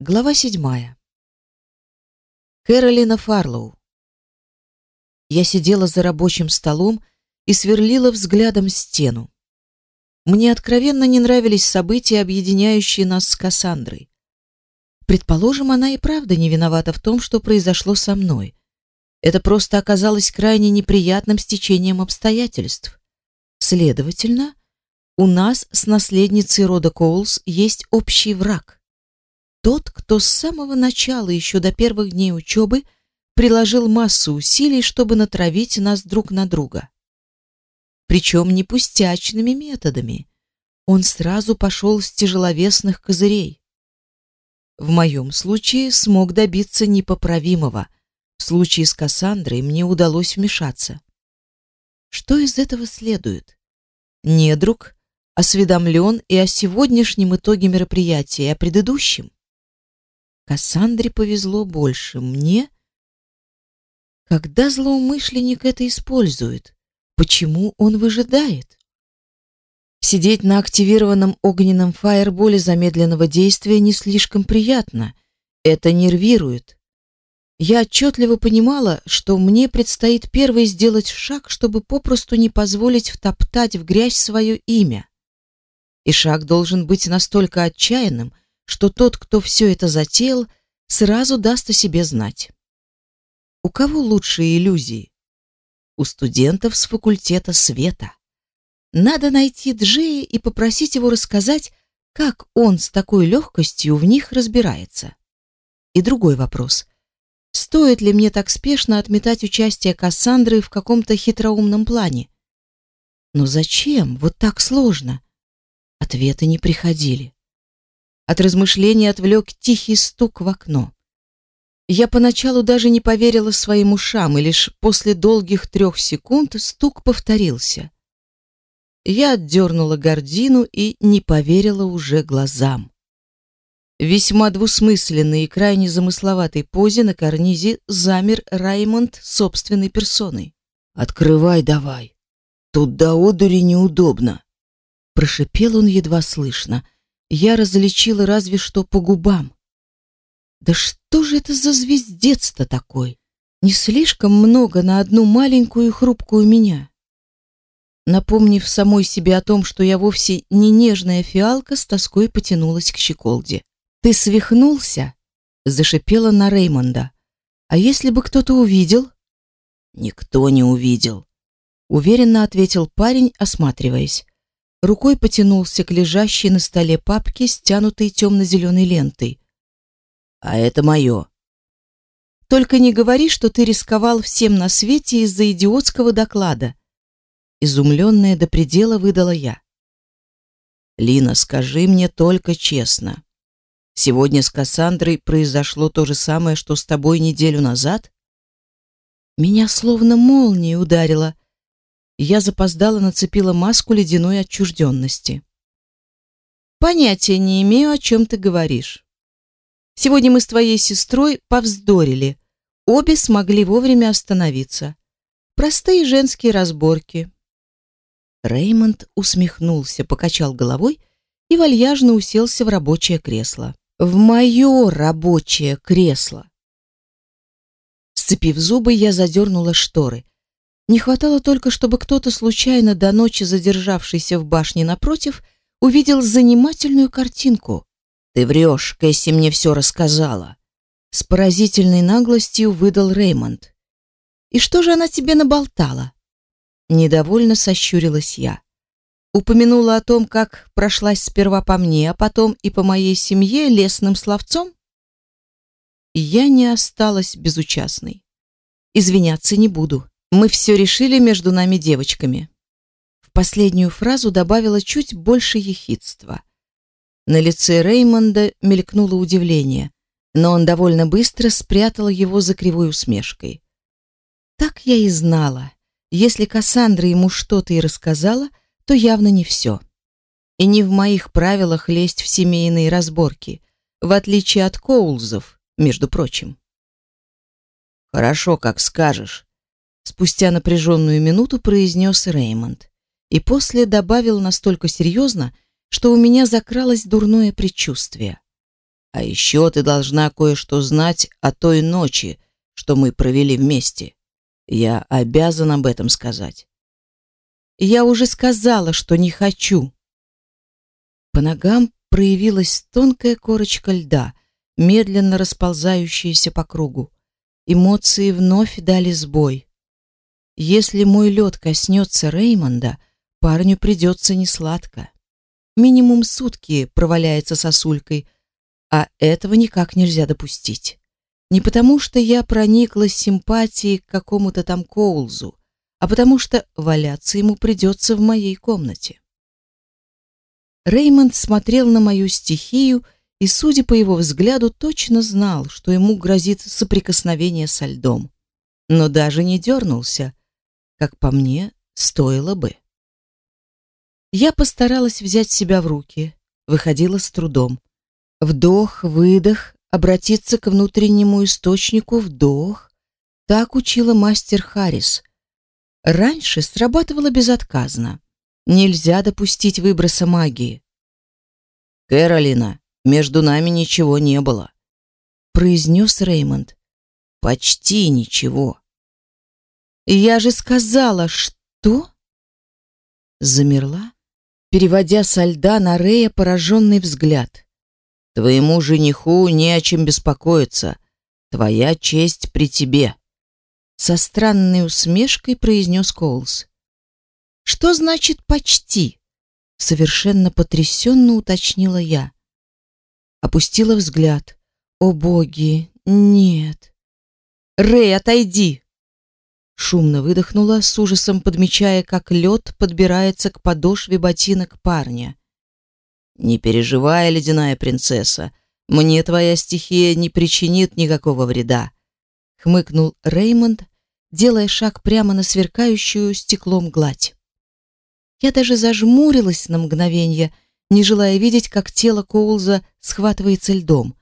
Глава седьмая. Кэролина Фарлоу. Я сидела за рабочим столом и сверлила взглядом стену. Мне откровенно не нравились события, объединяющие нас с Кассандрой. Предположим, она и правда не виновата в том, что произошло со мной. Это просто оказалось крайне неприятным стечением обстоятельств. Следовательно, у нас с наследницей рода Коулс есть общий враг тот, кто с самого начала, еще до первых дней учебы, приложил массу усилий, чтобы натравить нас друг на друга. Причем не пустячными методами. Он сразу пошел с тяжеловесных козырей. В моем случае смог добиться непоправимого. В случае с Кассандрой мне удалось вмешаться. Что из этого следует? Недруг осведомлен и о сегодняшнем итоге мероприятия, и о предыдущем. Кассандре повезло больше, мне... Когда злоумышленник это использует? Почему он выжидает? Сидеть на активированном огненном фаерболе замедленного действия не слишком приятно. Это нервирует. Я отчетливо понимала, что мне предстоит первый сделать шаг, чтобы попросту не позволить втоптать в грязь свое имя. И шаг должен быть настолько отчаянным, что тот, кто все это затеял, сразу даст о себе знать. У кого лучшие иллюзии? У студентов с факультета света. Надо найти Джея и попросить его рассказать, как он с такой легкостью в них разбирается. И другой вопрос. Стоит ли мне так спешно отметать участие Кассандры в каком-то хитроумном плане? Но зачем? Вот так сложно. Ответы не приходили. От размышлений отвлек тихий стук в окно. Я поначалу даже не поверила своим ушам, и лишь после долгих трех секунд стук повторился. Я отдернула гордину и не поверила уже глазам. весьма двусмысленной и крайне замысловатой позе на карнизе замер Раймонд собственной персоной. «Открывай давай! Тут до одури неудобно!» Прошипел он едва слышно — я различила разве что по губам. Да что же это за звездец-то такой? Не слишком много на одну маленькую хрупкую меня. Напомнив самой себе о том, что я вовсе не нежная фиалка, с тоской потянулась к щеколде. «Ты свихнулся?» — зашипела на Реймонда. «А если бы кто-то увидел?» «Никто не увидел», — уверенно ответил парень, осматриваясь рукой потянулся к лежащей на столе папке, стянутой темно-зеленой лентой. «А это мое». «Только не говори, что ты рисковал всем на свете из-за идиотского доклада». Изумленная до предела выдала я. «Лина, скажи мне только честно. Сегодня с Кассандрой произошло то же самое, что с тобой неделю назад?» Меня словно молнией ударило я запоздала нацепила маску ледяной отчужденности. Понятия не имею, о чем ты говоришь. Сегодня мы с твоей сестрой повздорили. Обе смогли вовремя остановиться. Простые женские разборки. Реймонд усмехнулся, покачал головой и вальяжно уселся в рабочее кресло. В мое рабочее кресло. Сцепив зубы, я задернула шторы. Не хватало только, чтобы кто-то случайно до ночи задержавшийся в башне напротив увидел занимательную картинку. Ты врешь, Кэсси мне все рассказала. С поразительной наглостью выдал Реймонд. И что же она тебе наболтала? Недовольно сощурилась я. Упомянула о том, как прошлась сперва по мне, а потом и по моей семье лесным словцом? Я не осталась безучастной. Извиняться не буду. Мы все решили между нами девочками. В последнюю фразу добавила чуть больше ехидства. На лице Реймонда мелькнуло удивление, но он довольно быстро спрятал его за кривой усмешкой. Так я и знала. Если Кассандра ему что-то и рассказала, то явно не все. И не в моих правилах лезть в семейные разборки, в отличие от Коулзов, между прочим. Хорошо, как скажешь, спустя напряженную минуту произнес Реймонд и после добавил настолько серьезно, что у меня закралось дурное предчувствие. А еще ты должна кое-что знать о той ночи, что мы провели вместе. Я обязан об этом сказать. Я уже сказала, что не хочу. По ногам проявилась тонкая корочка льда, медленно расползающаяся по кругу. Эмоции вновь дали сбой. Если мой лед коснется Реймонда, парню придется несладко. Минимум сутки проваляется сосулькой, а этого никак нельзя допустить. Не потому, что я прониклась симпатией к какому-то там Коулзу, а потому что валяться ему придется в моей комнате. Реймонд смотрел на мою стихию и, судя по его взгляду, точно знал, что ему грозит соприкосновение со льдом. Но даже не дернулся, как по мне, стоило бы. Я постаралась взять себя в руки, выходила с трудом. Вдох, выдох, обратиться к внутреннему источнику, вдох. Так учила мастер Харрис. Раньше срабатывало безотказно. Нельзя допустить выброса магии. Кэролина, между нами ничего не было, произнес Реймонд. Почти ничего. Я же сказала, что? Замерла, переводя со льда на Рея пораженный взгляд. Твоему жениху не о чем беспокоиться. Твоя честь при тебе. Со странной усмешкой произнес Коулс. Что значит почти? Совершенно потрясенно уточнила я. Опустила взгляд. О боги, нет. Рэй, отойди. Шумно выдохнула, с ужасом подмечая, как лед подбирается к подошве ботинок парня. Не переживай, ледяная принцесса, мне твоя стихия не причинит никакого вреда, хмыкнул Реймонд, делая шаг прямо на сверкающую стеклом гладь. Я даже зажмурилась на мгновение, не желая видеть, как тело Коулза схватывается льдом.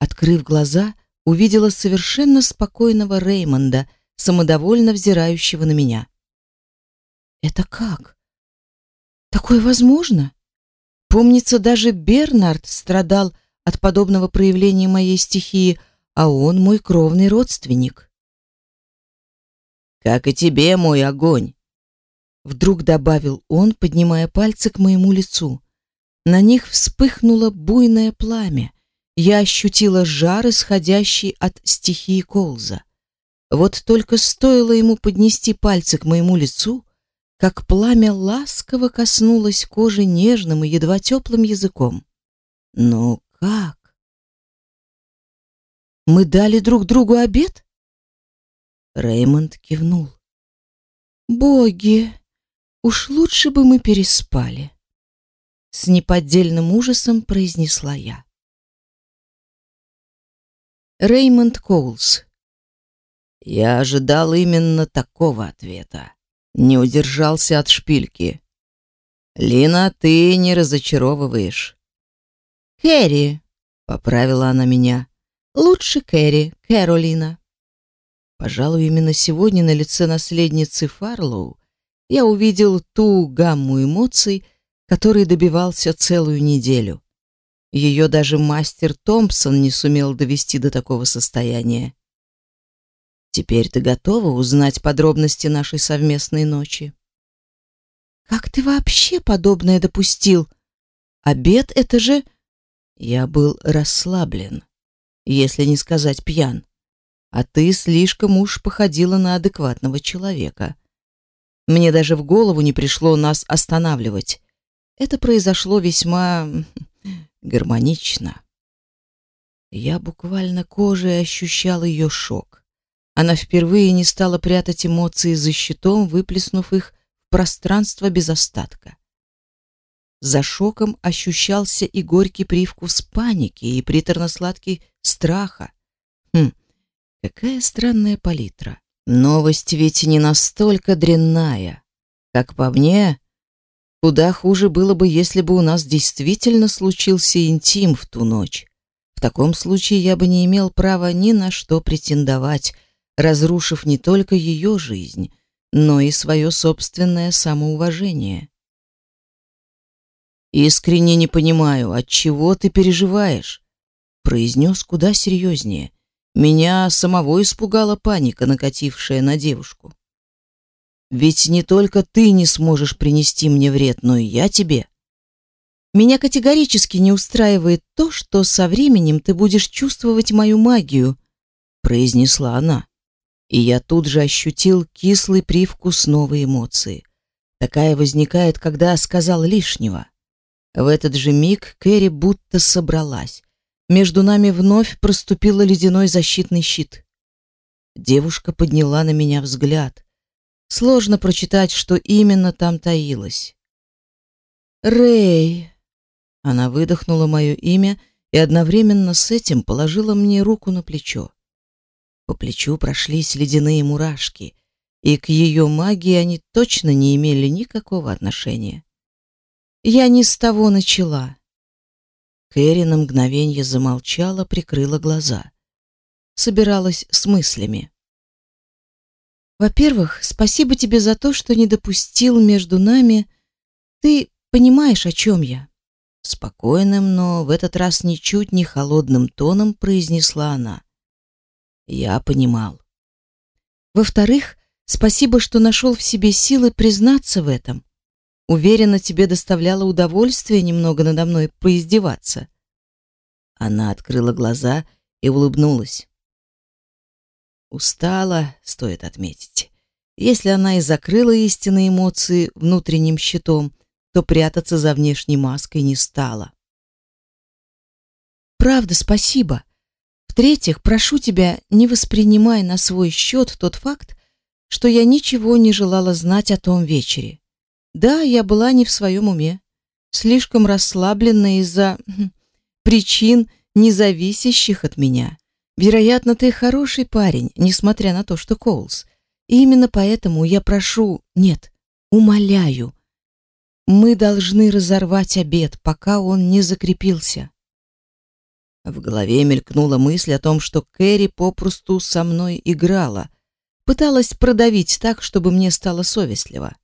Открыв глаза, увидела совершенно спокойного Реймонда, самодовольно взирающего на меня. Это как? Такое возможно? Помнится, даже Бернард страдал от подобного проявления моей стихии, а он мой кровный родственник. Как и тебе, мой огонь, вдруг добавил он, поднимая пальцы к моему лицу. На них вспыхнуло буйное пламя. Я ощутила жар, исходящий от стихии Колза. Вот только стоило ему поднести пальцы к моему лицу, как пламя ласково коснулось кожи нежным и едва теплым языком. Но как? Мы дали друг другу обед? Реймонд кивнул. Боги, уж лучше бы мы переспали, с неподдельным ужасом произнесла я. Реймонд Коулс. Я ожидал именно такого ответа не удержался от шпильки. Лина, ты не разочаровываешь. Кэрри, поправила она меня. Лучше Кэрри, Кэролина. Пожалуй, именно сегодня на лице наследницы Фарлоу я увидел ту гамму эмоций, которой добивался целую неделю. Ее даже мастер Томпсон не сумел довести до такого состояния. Теперь ты готова узнать подробности нашей совместной ночи? Как ты вообще подобное допустил? Обед это же я был расслаблен, если не сказать пьян. А ты слишком уж походила на адекватного человека. Мне даже в голову не пришло нас останавливать. Это произошло весьма гармонично. Я буквально кожей ощущал ее шок. Она впервые не стала прятать эмоции за щитом, выплеснув их в пространство без остатка. За шоком ощущался и горький привкус паники, и приторно-сладкий страха. Хм, какая странная палитра. Новость ведь не настолько дрянная. Как по мне, куда хуже было бы, если бы у нас действительно случился интим в ту ночь. В таком случае я бы не имел права ни на что претендовать, разрушив не только ее жизнь, но и свое собственное самоуважение. Искренне не понимаю, от чего ты переживаешь? произнес куда серьезнее. Меня самого испугала паника, накатившая на девушку. Ведь не только ты не сможешь принести мне вред, но и я тебе. Меня категорически не устраивает то, что со временем ты будешь чувствовать мою магию, произнесла она. И я тут же ощутил кислый привкус новой эмоции. Такая возникает, когда сказал лишнего. В этот же миг Кэрри будто собралась. Между нами вновь проступил ледяной защитный щит. Девушка подняла на меня взгляд. Сложно прочитать, что именно там таилось. Рэй. Она выдохнула мое имя и одновременно с этим положила мне руку на плечо. По плечу прошлись ледяные мурашки, и к ее магии они точно не имели никакого отношения. Я не с того начала. Кэрри на мгновение замолчала, прикрыла глаза. Собиралась с мыслями. Во-первых, спасибо тебе за то, что не допустил между нами. Ты понимаешь, о чем я? Спокойным, но в этот раз ничуть не холодным тоном произнесла она. Я понимал. Во-вторых, спасибо, что нашел в себе силы признаться в этом. Уверена, тебе доставляло удовольствие немного надо мной поиздеваться. Она открыла глаза и улыбнулась. Устала, стоит отметить. Если она и закрыла истинные эмоции внутренним щитом, то прятаться за внешней маской не стала. Правда, спасибо. В-третьих, прошу тебя, не воспринимай на свой счет тот факт, что я ничего не желала знать о том вечере. Да, я была не в своем уме, слишком расслаблена из-за хм, причин, не зависящих от меня. Вероятно, ты хороший парень, несмотря на то, что Коулс. И именно поэтому я прошу, нет, умоляю. Мы должны разорвать обед, пока он не закрепился. В голове мелькнула мысль о том, что Кэрри попросту со мной играла, пыталась продавить так, чтобы мне стало совестливо.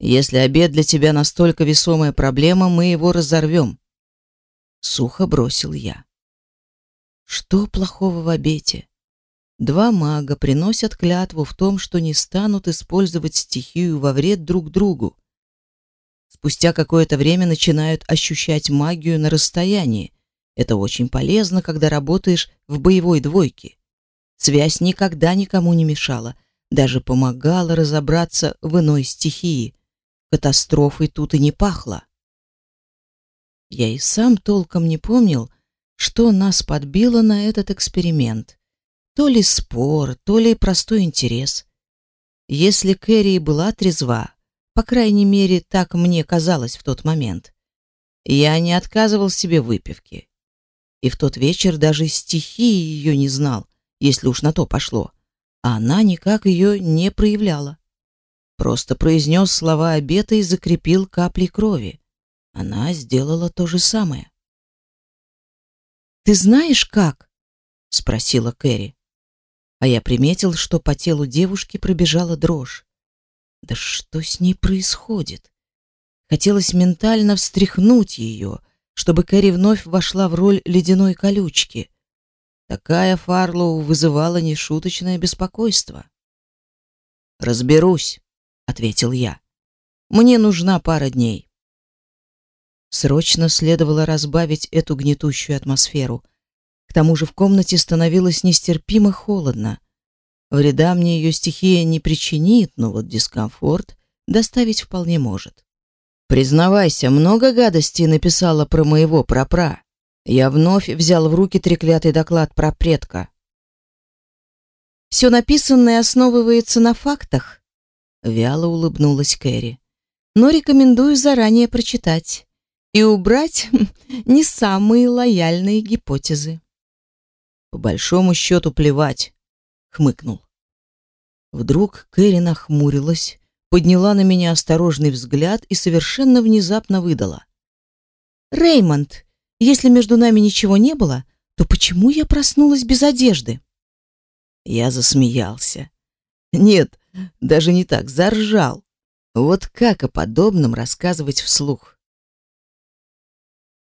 Если обед для тебя настолько весомая проблема, мы его разорвем. Сухо бросил я. Что плохого в обете? Два мага приносят клятву в том, что не станут использовать стихию во вред друг другу. Спустя какое-то время начинают ощущать магию на расстоянии. Это очень полезно, когда работаешь в боевой двойке. Связь никогда никому не мешала, даже помогала разобраться в иной стихии. Катастрофой тут и не пахло. Я и сам толком не помнил, что нас подбило на этот эксперимент. То ли спор, то ли простой интерес. Если Кэрри была трезва, по крайней мере, так мне казалось в тот момент, я не отказывал себе выпивки. И в тот вечер даже стихии ее не знал, если уж на то пошло. А она никак ее не проявляла. Просто произнес слова обета и закрепил капли крови. Она сделала то же самое. Ты знаешь как? спросила Кэрри. А я приметил, что по телу девушки пробежала дрожь. Да что с ней происходит? Хотелось ментально встряхнуть ее, чтобы Кэрри вновь вошла в роль ледяной колючки. Такая Фарлоу вызывала нешуточное беспокойство. Разберусь, ответил я. Мне нужна пара дней. Срочно следовало разбавить эту гнетущую атмосферу. К тому же в комнате становилось нестерпимо холодно. Вреда мне ее стихия не причинит, но вот дискомфорт доставить вполне может. Признавайся, много гадостей написала про моего прапра. Я вновь взял в руки треклятый доклад про предка. Все написанное основывается на фактах, вяло улыбнулась Кэрри. Но рекомендую заранее прочитать и убрать не самые лояльные гипотезы. По большому счету плевать, хмыкнул. Вдруг Кэрри нахмурилась, подняла на меня осторожный взгляд и совершенно внезапно выдала: "Реймонд, если между нами ничего не было, то почему я проснулась без одежды?" Я засмеялся. Нет, даже не так, заржал. Вот как о подобном рассказывать вслух?